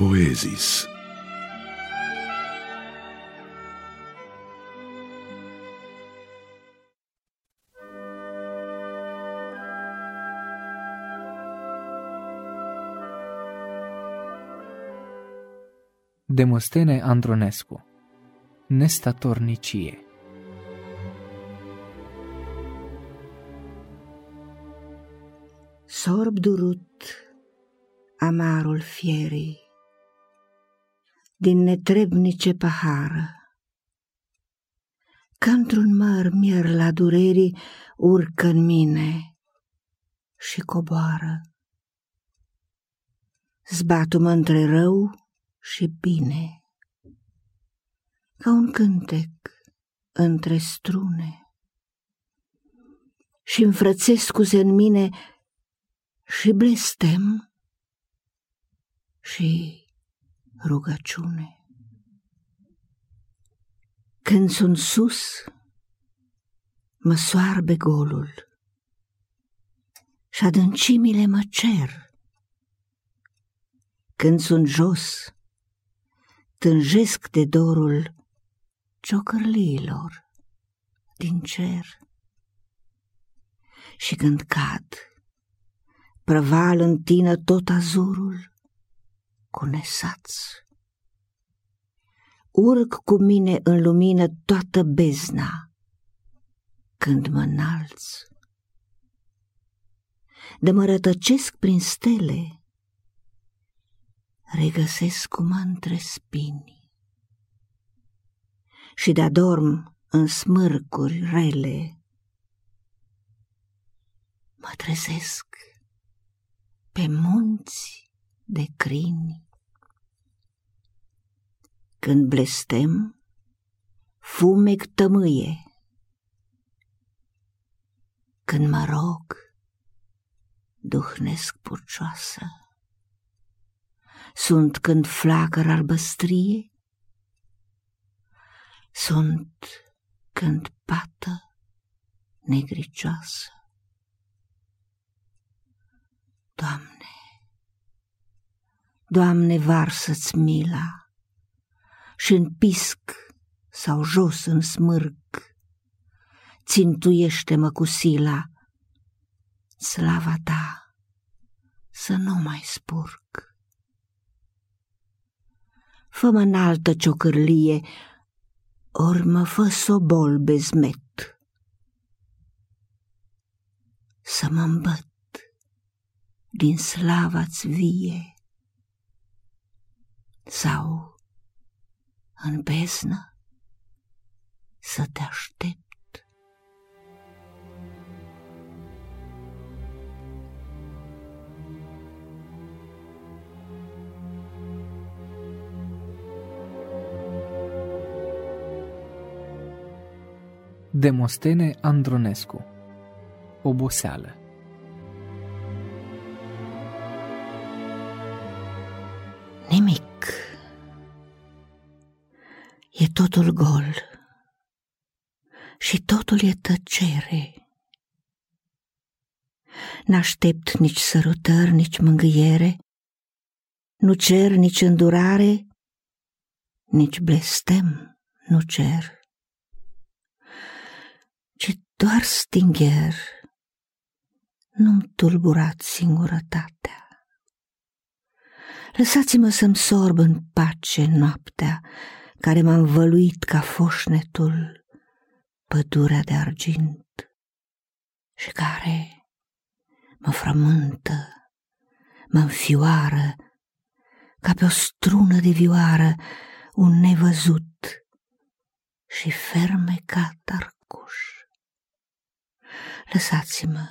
Poezis. Demostene Andronescu Nestatornicie Sorb durut amarul fierii din netrebnice pahară. Ca într-un măr mier la durerii urcă în mine și coboară. Zbatu-mă între rău și bine, ca un cântec între strune. Și înfrățesc în mine și blestem și rugăciune. Când sunt sus, mă soarbe golul și adâncimile mă cer. Când sunt jos, tânjesc de dorul ciocărliilor din cer. Și când cad, prăval în tine tot azurul cu nesaț. Urc cu mine în lumină toată bezna când mă înalț. De mă rătăcesc prin stele, regăsesc cum între spini. Și de adorm în smârcuri rele, mă trezesc pe munți de crini. Când blestem, fumec tămâie. Când mă rog, duhnesc purcioasă. Sunt când flacăr albăstrie, sunt când pată negricioasă. Doamne, Doamne, varsă-ți mila și în pisc sau jos în smârg, țintuiește-mă cu sila, slava ta să nu mai spurg. Fă-mă înaltă ciocârlie, ori mă fă sobol bezmet. Să mă îmbăt din slava-ți vie sau în beznă să te aștept. Demostene Andronescu Oboseală totul gol și totul e tăcere. N-aștept nici sărutări, nici mângâiere, nu cer nici îndurare, nici blestem nu cer, ci doar stingher, nu-mi tulburat singurătatea. Lăsați-mă să-mi sorb în pace noaptea care m-a învăluit ca foșnetul pădurea de argint și care mă frământă, mă înfioară ca pe o strună de vioară un nevăzut și fermecat arcuș. Lăsați-mă,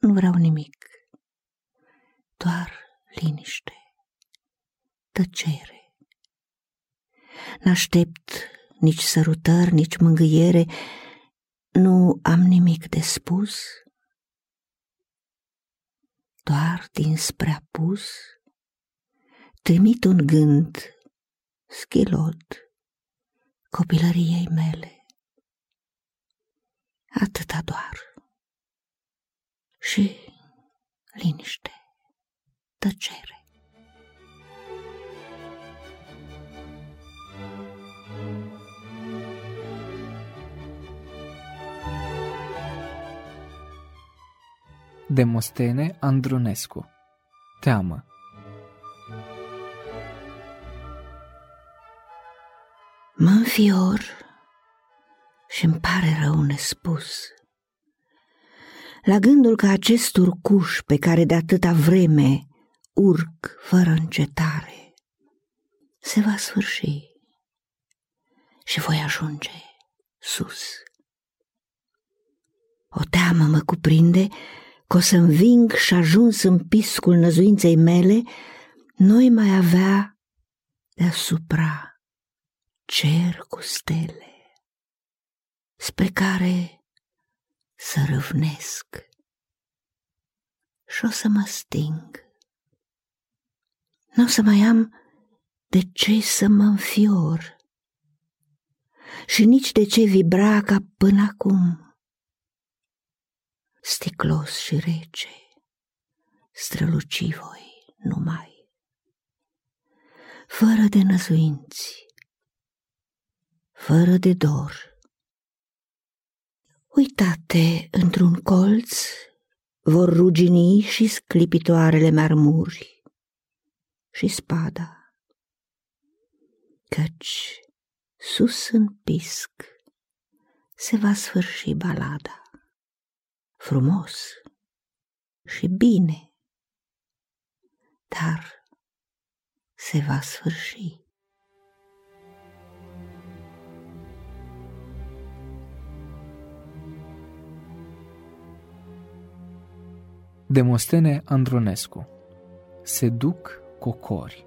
nu vreau nimic, doar liniște, tăcere. N-aștept nici sărutări, nici mângâiere, nu am nimic de spus, doar dinspre apus trimit un gând schilod copilăriei mele. Atâta doar. Și liniște tăcere. Demostene Andronescu Teamă Mă înfior și îmi pare rău nespus. La gândul că acest urcuș pe care de atâta vreme urc fără încetare se va sfârși și voi ajunge sus. O teamă mă cuprinde că o să înving și ajuns în piscul năzuinței mele, noi mai avea deasupra cer cu stele, spre care să râvnesc și o să mă sting. Nu o să mai am de ce să mă înfior și nici de ce vibra ca până acum sticlos și rece, străluci voi numai, fără de năzuinți, fără de dor. Uitate într-un colț vor rugini și sclipitoarele marmuri și spada, căci sus în pisc se va sfârși balada frumos și bine, dar se va sfârși. Demostene Andronescu. Se duc cocori.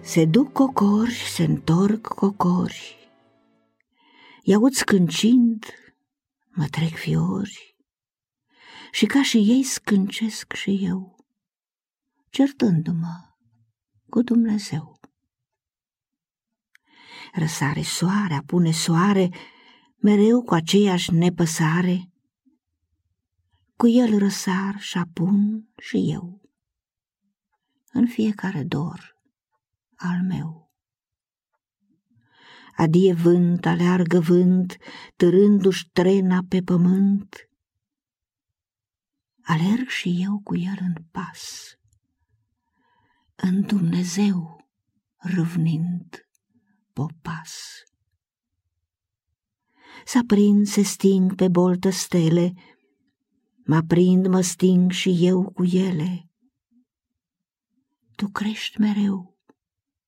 Se duc cocori, se întorc cocori, I-aud scâncind, mă trec fiori și ca și ei scâncesc și eu, certându-mă cu Dumnezeu. Răsare soare, apune soare, mereu cu aceeași nepăsare, cu el răsar și apun și eu, în fiecare dor al meu. Adie vânt, aleargă vânt, târându-și trena pe pământ. Alerg și eu cu el în pas, în Dumnezeu râvnind popas. S-aprind, se sting pe boltă stele, mă prind, mă sting și eu cu ele. Tu crești mereu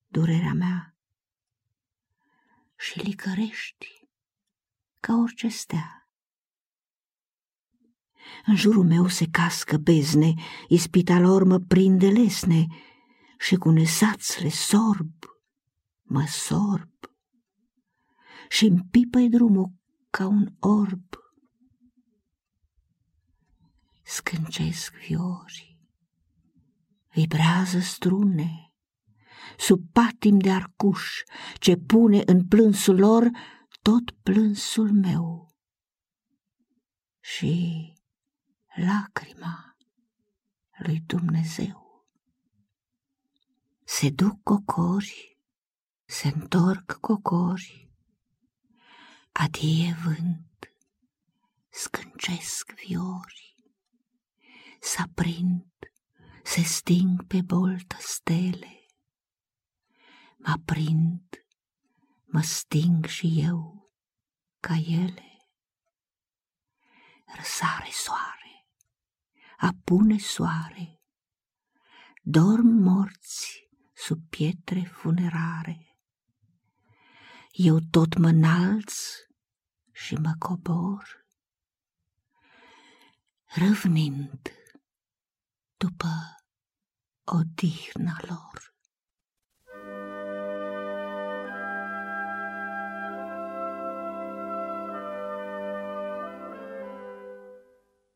durerea mea și licărești ca orice stea. În jurul meu se cască bezne, ispita lor mă prinde lesne și cu nesațle sorb, mă sorb și îmi drumul ca un orb. Scâncesc viori, vibrează strune, sub patim de arcuș, ce pune în plânsul lor tot plânsul meu. Și lacrima lui Dumnezeu. Se duc cocori, se întorc cocori, adie vânt, scâncesc viori, s-aprind, se sting pe boltă stele, mă prind, mă sting și eu ca ele. Răsare soare, apune soare, dorm morți sub pietre funerare. Eu tot mă înalț și mă cobor, răvnind după odihna lor.